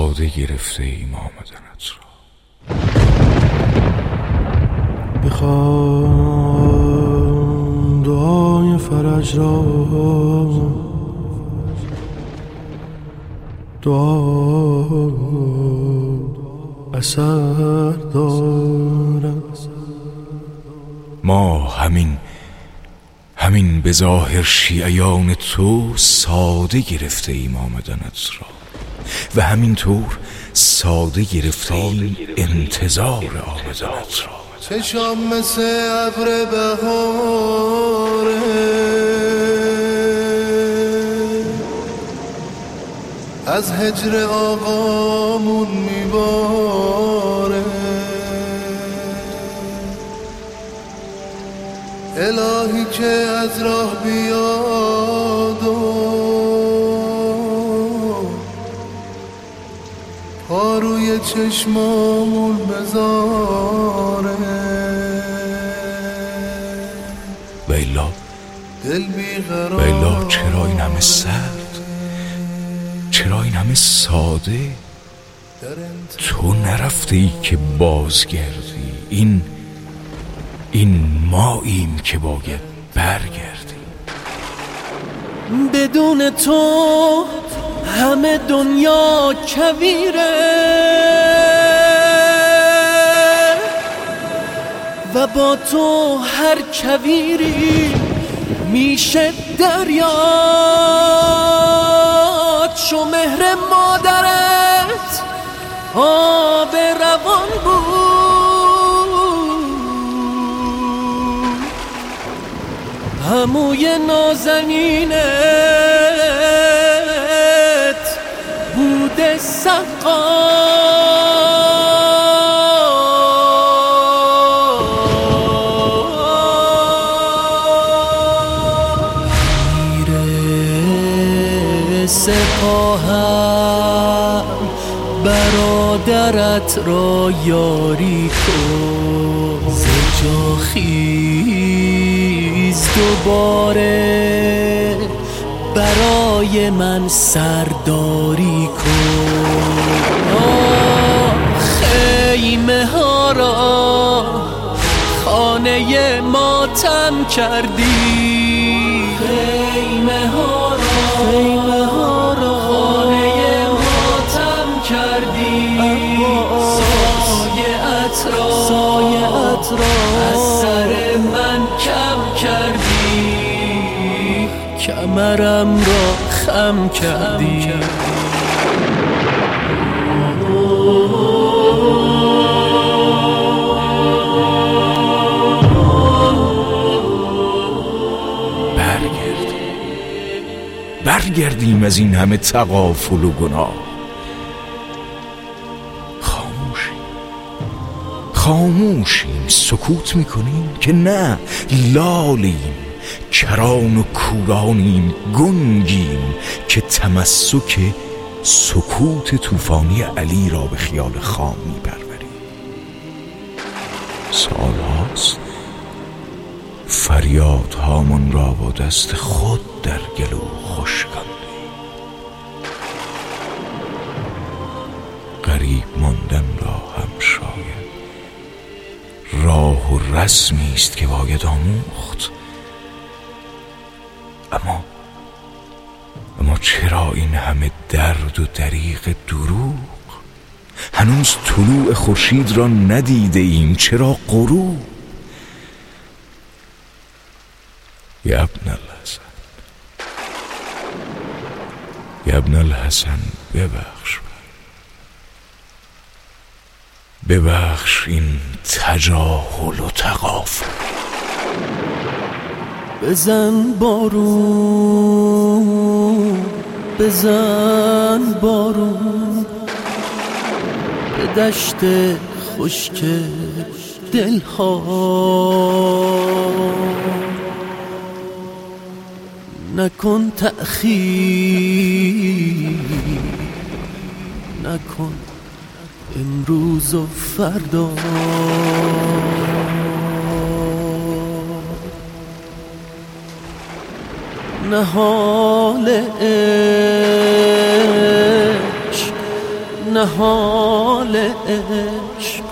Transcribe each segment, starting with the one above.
ساده گرفته ایم آمدنت را بخوان دعای فرج را. دعا اثر دارد. ما همین همین به ظاهر شیعیان تو ساده گرفته ایم آمدنت را و همینطور ساده گرفته ایم انتظار آمدنت را چشام مثل ابر بهاره. از هجر آقامون میباره. الهی که از راه بیاد چشمامون بذاره و الا دل بیقرار و الا چرا این همه سرد چرا این همه ساده؟ تو نرفته ای که بازگردی. این این ماییم که باید برگردی بدون تو همه دنیا کویره. و با تو هر کویری میشه دریا چو مهر مادرت آب روان بود. هموی نازنینت بوده سقا میره سپاهم برادرت را یاری کن. ز جا خیز دوباره برای من سرداری خیمه ها را خانه ماتم کردی. خیمه ها را خیمه ها را خانه ماتم کردی. سایه را سایه را از سر من کم کردی. کمرم را خم کردی. برگردیم از این همه تقافل و گناه. خاموشیم. خاموشیم. سکوت می‌کنیم که نه لالیم. کران و کورانیم. گنگیم که تمسک سکوت طوفانی علی را به خیال خام میپروریم. سالهاست فریاد هامون را با دست خود در گلو خشکاندیم غریب ماندن را هم شاید. راه و رسمی است که باید آموخت. اما اما چرا این همه درد و دریغ دروغ؟ هنوز طلوع خورشید را ندیده ایم چرا غروب؟ یا ابن الحسن؟ یا ابن الحسن ببخش. ببخش این تجاهل و تغافل بزن بارون بزن بارون به دشت خشک دلها. نکن تأخیر نکن امروز و فردا. نهال عشق نهال عشق.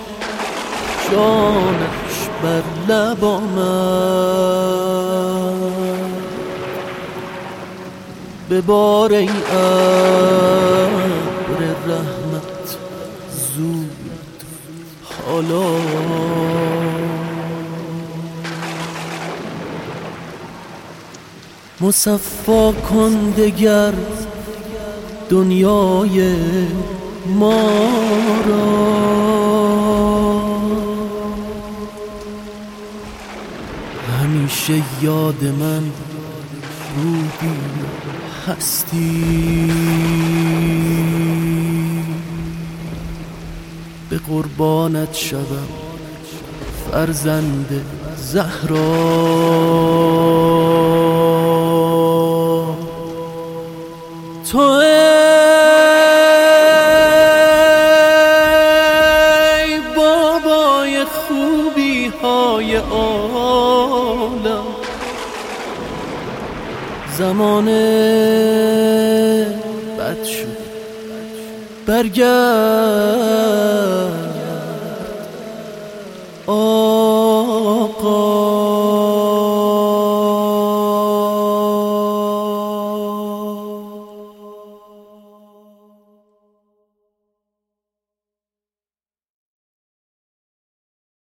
جانش بر لب آمد. به بار ای ابر حالا مصفا کن دگر دنیای ما را. همیشه یاد من بودی هستی. به قربانت شوم فرزند زهرا. تو ای بابای خوبی های عالم زمان بد شد. برگرد.